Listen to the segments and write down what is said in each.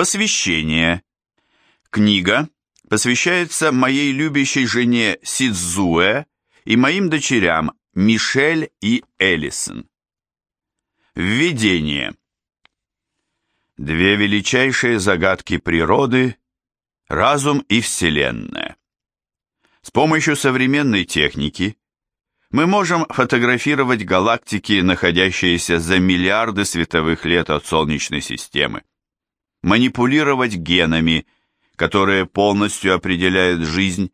Посвящение. Книга посвящается моей любящей жене Сидзуэ и моим дочерям Мишель и Элисон. Введение. Две величайшие загадки природы – разум и Вселенная. С помощью современной техники мы можем фотографировать галактики, находящиеся за миллиарды световых лет от Солнечной системы манипулировать генами, которые полностью определяют жизнь,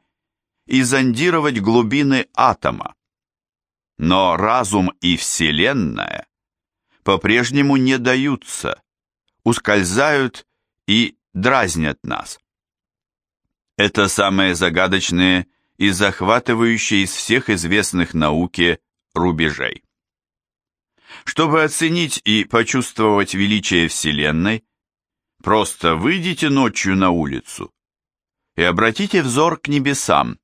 и зондировать глубины атома. Но разум и Вселенная по-прежнему не даются, ускользают и дразнят нас. Это самые загадочные и захватывающие из всех известных науке рубежей. Чтобы оценить и почувствовать величие Вселенной, Просто выйдите ночью на улицу и обратите взор к небесам,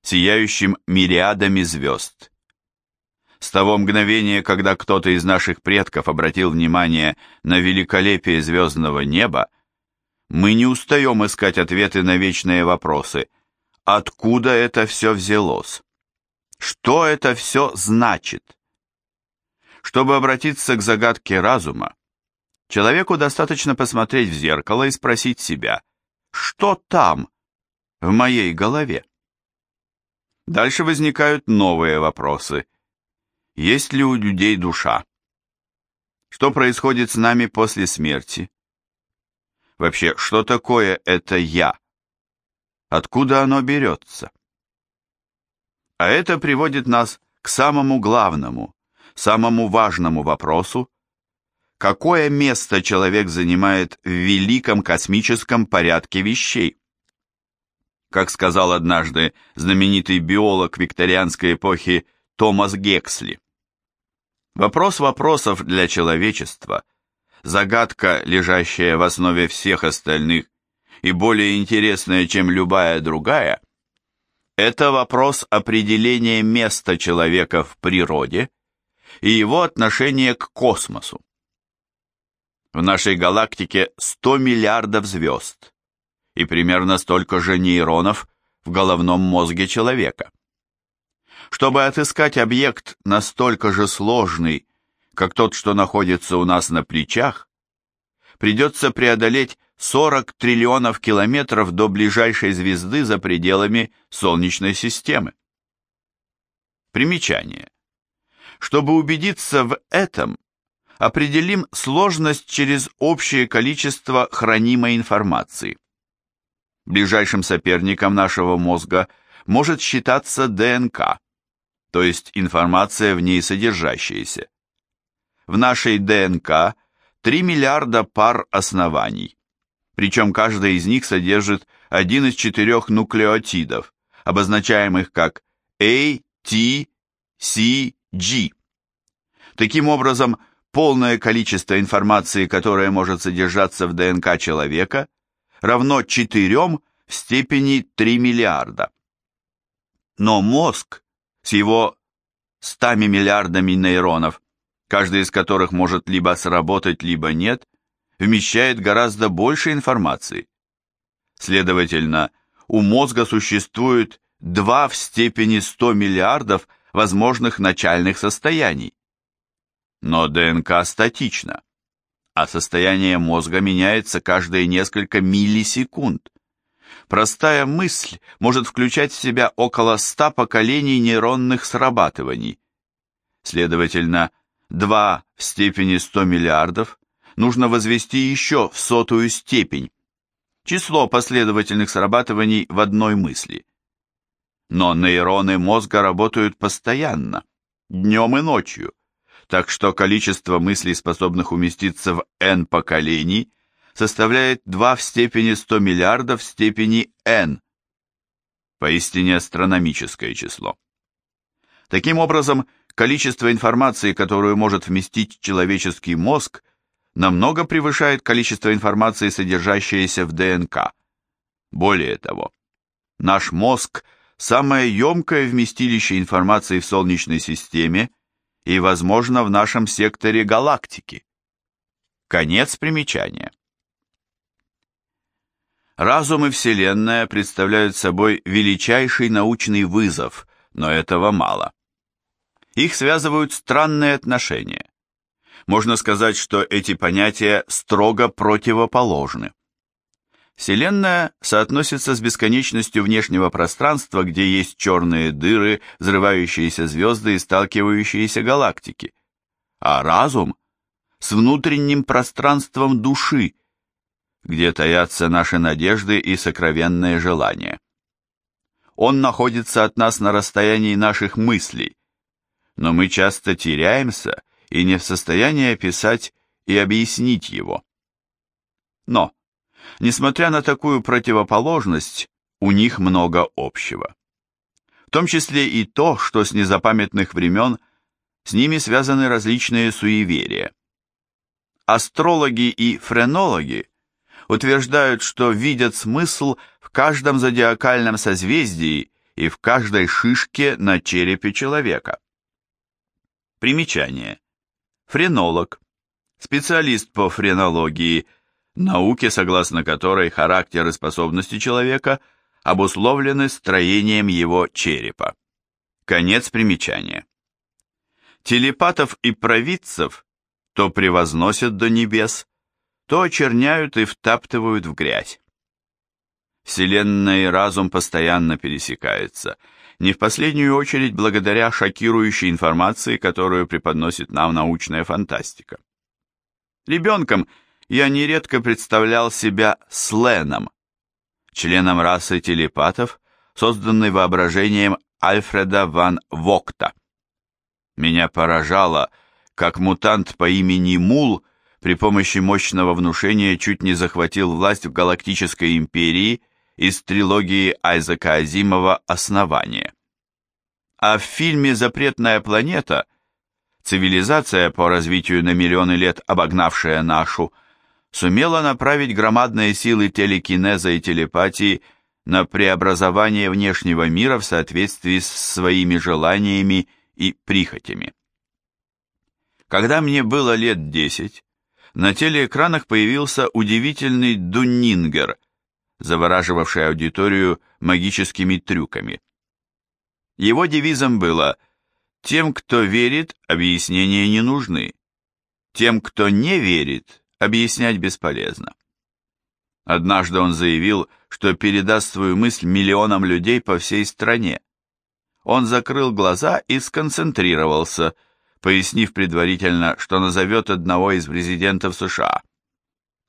сияющим мириадами звезд. С того мгновения, когда кто-то из наших предков обратил внимание на великолепие звездного неба, мы не устаем искать ответы на вечные вопросы. Откуда это все взялось? Что это все значит? Чтобы обратиться к загадке разума, Человеку достаточно посмотреть в зеркало и спросить себя, что там, в моей голове? Дальше возникают новые вопросы. Есть ли у людей душа? Что происходит с нами после смерти? Вообще, что такое это «я»? Откуда оно берется? А это приводит нас к самому главному, самому важному вопросу, какое место человек занимает в великом космическом порядке вещей. Как сказал однажды знаменитый биолог викторианской эпохи Томас Гексли. Вопрос вопросов для человечества, загадка, лежащая в основе всех остальных и более интересная, чем любая другая, это вопрос определения места человека в природе и его отношения к космосу. В нашей галактике 100 миллиардов звезд и примерно столько же нейронов в головном мозге человека. Чтобы отыскать объект настолько же сложный, как тот, что находится у нас на плечах, придется преодолеть 40 триллионов километров до ближайшей звезды за пределами Солнечной системы. Примечание. Чтобы убедиться в этом, определим сложность через общее количество хранимой информации. Ближайшим соперником нашего мозга может считаться ДНК, то есть информация в ней содержащаяся. В нашей ДНК 3 миллиарда пар оснований, причем каждая из них содержит один из четырех нуклеотидов, обозначаемых как A, T, C, G. Таким образом, полное количество информации, которое может содержаться в ДНК человека, равно 4 в степени 3 миллиарда. Но мозг с его 100 миллиардами нейронов, каждый из которых может либо сработать, либо нет, вмещает гораздо больше информации. Следовательно, у мозга существует 2 в степени 100 миллиардов возможных начальных состояний. Но ДНК статична, а состояние мозга меняется каждые несколько миллисекунд. Простая мысль может включать в себя около 100 поколений нейронных срабатываний. Следовательно, 2 в степени 100 миллиардов нужно возвести еще в сотую степень. Число последовательных срабатываний в одной мысли. Но нейроны мозга работают постоянно, днем и ночью так что количество мыслей, способных уместиться в n поколений, составляет 2 в степени 100 миллиардов в степени n. Поистине астрономическое число. Таким образом, количество информации, которую может вместить человеческий мозг, намного превышает количество информации, содержащееся в ДНК. Более того, наш мозг – самое емкое вместилище информации в Солнечной системе и, возможно, в нашем секторе галактики. Конец примечания. Разум и Вселенная представляют собой величайший научный вызов, но этого мало. Их связывают странные отношения. Можно сказать, что эти понятия строго противоположны. Вселенная соотносится с бесконечностью внешнего пространства, где есть черные дыры, взрывающиеся звезды и сталкивающиеся галактики, а разум – с внутренним пространством души, где таятся наши надежды и сокровенные желания. Он находится от нас на расстоянии наших мыслей, но мы часто теряемся и не в состоянии описать и объяснить его. Но, несмотря на такую противоположность, у них много общего. В том числе и то, что с незапамятных времен с ними связаны различные суеверия. Астрологи и френологи утверждают, что видят смысл в каждом зодиакальном созвездии и в каждой шишке на черепе человека. Примечание. Френолог. Специалист по френологии, науке, согласно которой характер и способности человека обусловлены строением его черепа. Конец примечания. Телепатов и провидцев то превозносят до небес, то очерняют и втаптывают в грязь. Вселенная и разум постоянно пересекаются, не в последнюю очередь благодаря шокирующей информации, которую преподносит нам научная фантастика. Ребенком я нередко представлял себя Сленом, членом расы телепатов, созданной воображением Альфреда ван Вокта. Меня поражало, как мутант по имени Мул при помощи мощного внушения чуть не захватил власть в Галактической империи из трилогии Айзека Азимова «Основание». А в фильме «Запретная планета» цивилизация, по развитию на миллионы лет обогнавшая нашу, сумела направить громадные силы телекинеза и телепатии на преобразование внешнего мира в соответствии с своими желаниями и прихотями. Когда мне было лет десять, на телеэкранах появился удивительный Дуннингер, завораживавший аудиторию магическими трюками. Его девизом было «Тем, кто верит, объяснения не нужны. Тем, кто не верит, объяснять бесполезно». Однажды он заявил, что передаст свою мысль миллионам людей по всей стране. Он закрыл глаза и сконцентрировался – пояснив предварительно, что назовет одного из президентов США.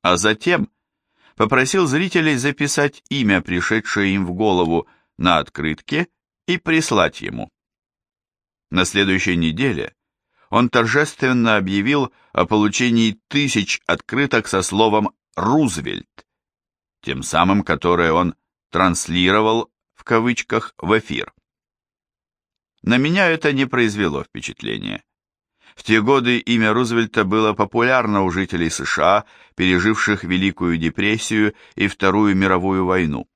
А затем попросил зрителей записать имя, пришедшее им в голову, на открытке и прислать ему. На следующей неделе он торжественно объявил о получении тысяч открыток со словом «Рузвельт», тем самым, которое он транслировал в кавычках в эфир. На меня это не произвело впечатления. В те годы имя Рузвельта было популярно у жителей США, переживших Великую депрессию и Вторую мировую войну.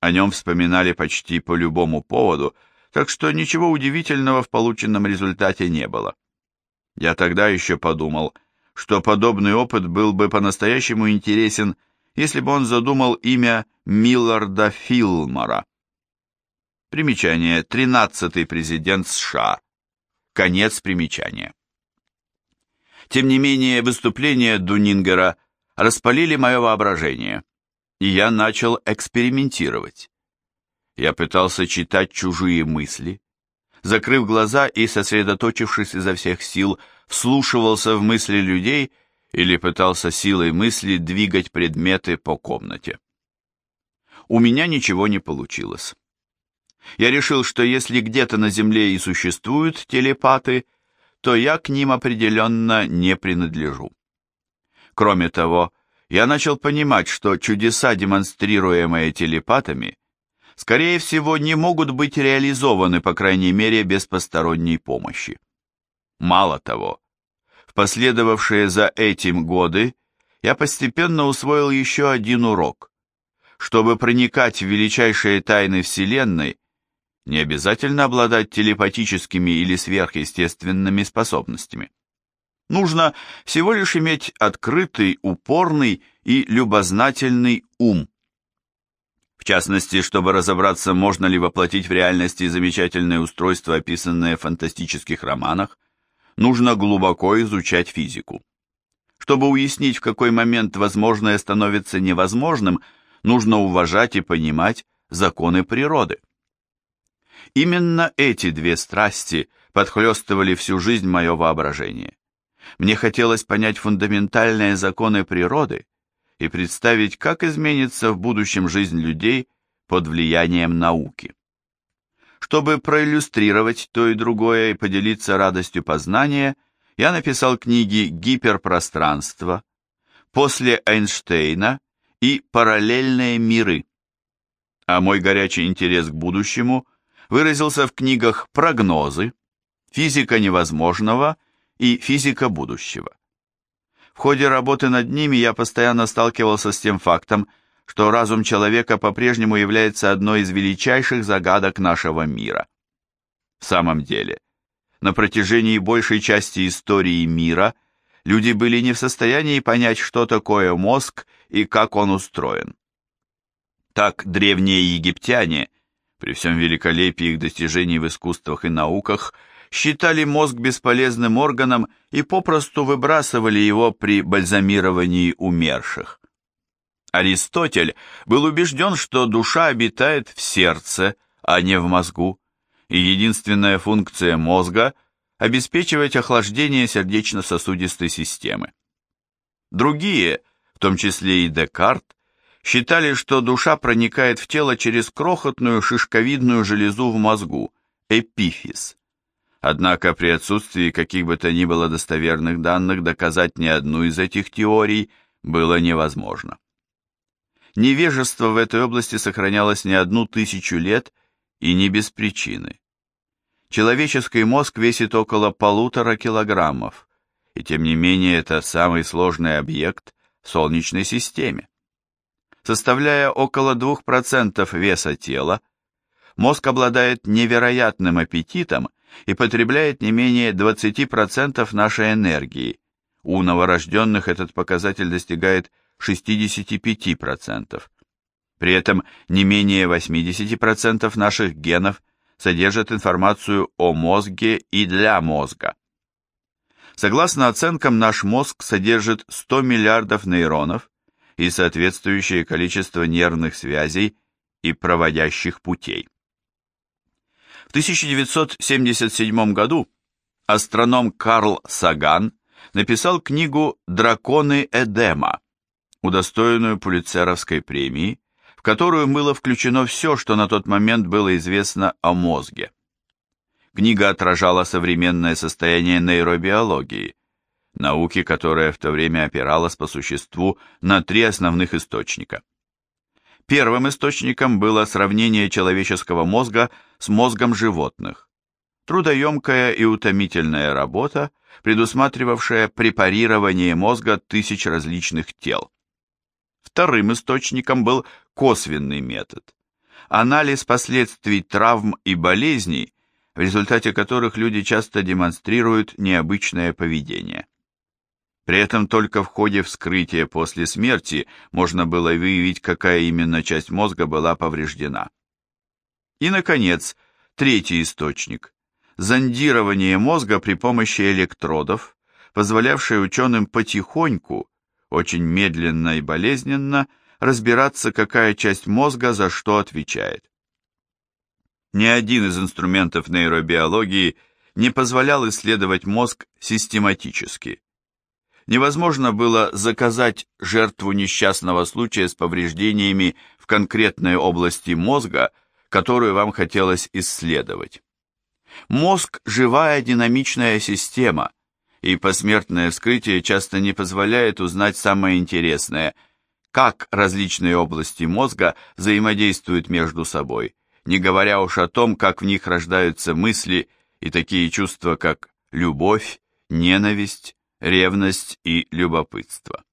О нем вспоминали почти по любому поводу, так что ничего удивительного в полученном результате не было. Я тогда еще подумал, что подобный опыт был бы по-настоящему интересен, если бы он задумал имя Милларда Филмора. Примечание. Тринадцатый президент США. Конец примечания. Тем не менее, выступления Дунингера распалили мое воображение, и я начал экспериментировать. Я пытался читать чужие мысли, закрыв глаза и, сосредоточившись изо всех сил, вслушивался в мысли людей или пытался силой мысли двигать предметы по комнате. У меня ничего не получилось. Я решил, что если где-то на Земле и существуют телепаты, то я к ним определенно не принадлежу. Кроме того, я начал понимать, что чудеса, демонстрируемые телепатами, скорее всего, не могут быть реализованы, по крайней мере, без посторонней помощи. Мало того, в последовавшие за этим годы я постепенно усвоил еще один урок. Чтобы проникать в величайшие тайны Вселенной, не обязательно обладать телепатическими или сверхъестественными способностями. Нужно всего лишь иметь открытый, упорный и любознательный ум. В частности, чтобы разобраться, можно ли воплотить в реальности замечательные устройства, описанные в фантастических романах, нужно глубоко изучать физику. Чтобы уяснить, в какой момент возможное становится невозможным, нужно уважать и понимать законы природы. Именно эти две страсти подхлестывали всю жизнь мое воображение. Мне хотелось понять фундаментальные законы природы и представить, как изменится в будущем жизнь людей под влиянием науки. Чтобы проиллюстрировать то и другое и поделиться радостью познания, я написал книги «Гиперпространство», «После Эйнштейна» и «Параллельные миры». А мой горячий интерес к будущему выразился в книгах «Прогнозы», «Физика невозможного» и «Физика будущего». В ходе работы над ними я постоянно сталкивался с тем фактом, что разум человека по-прежнему является одной из величайших загадок нашего мира. В самом деле, на протяжении большей части истории мира люди были не в состоянии понять, что такое мозг и как он устроен. Так древние египтяне, при всем великолепии их достижений в искусствах и науках, считали мозг бесполезным органом и попросту выбрасывали его при бальзамировании умерших. Аристотель был убежден, что душа обитает в сердце, а не в мозгу, и единственная функция мозга – обеспечивать охлаждение сердечно-сосудистой системы. Другие, в том числе и Декарт, считали, что душа проникает в тело через крохотную шишковидную железу в мозгу – эпифиз. Однако при отсутствии каких бы то ни было достоверных данных доказать ни одну из этих теорий было невозможно. Невежество в этой области сохранялось не одну тысячу лет и не без причины. Человеческий мозг весит около полутора килограммов, и тем не менее это самый сложный объект в Солнечной системе. Составляя около 2% веса тела, мозг обладает невероятным аппетитом и потребляет не менее 20% нашей энергии. У новорожденных этот показатель достигает 65%. При этом не менее 80% наших генов содержат информацию о мозге и для мозга. Согласно оценкам, наш мозг содержит 100 миллиардов нейронов и соответствующее количество нервных связей и проводящих путей. 1977 году астроном Карл Саган написал книгу «Драконы Эдема», удостоенную Пулитцеровской премии, в которую было включено все, что на тот момент было известно о мозге. Книга отражала современное состояние нейробиологии, науки, которая в то время опиралась по существу на три основных источника – Первым источником было сравнение человеческого мозга с мозгом животных. Трудоемкая и утомительная работа, предусматривавшая препарирование мозга тысяч различных тел. Вторым источником был косвенный метод. Анализ последствий травм и болезней, в результате которых люди часто демонстрируют необычное поведение. При этом только в ходе вскрытия после смерти можно было выявить, какая именно часть мозга была повреждена. И, наконец, третий источник – зондирование мозга при помощи электродов, позволявшее ученым потихоньку, очень медленно и болезненно, разбираться, какая часть мозга за что отвечает. Ни один из инструментов нейробиологии не позволял исследовать мозг систематически невозможно было заказать жертву несчастного случая с повреждениями в конкретной области мозга, которую вам хотелось исследовать. Мозг – живая динамичная система, и посмертное вскрытие часто не позволяет узнать самое интересное – как различные области мозга взаимодействуют между собой, не говоря уж о том, как в них рождаются мысли и такие чувства, как любовь, ненависть, ревность и любопытство.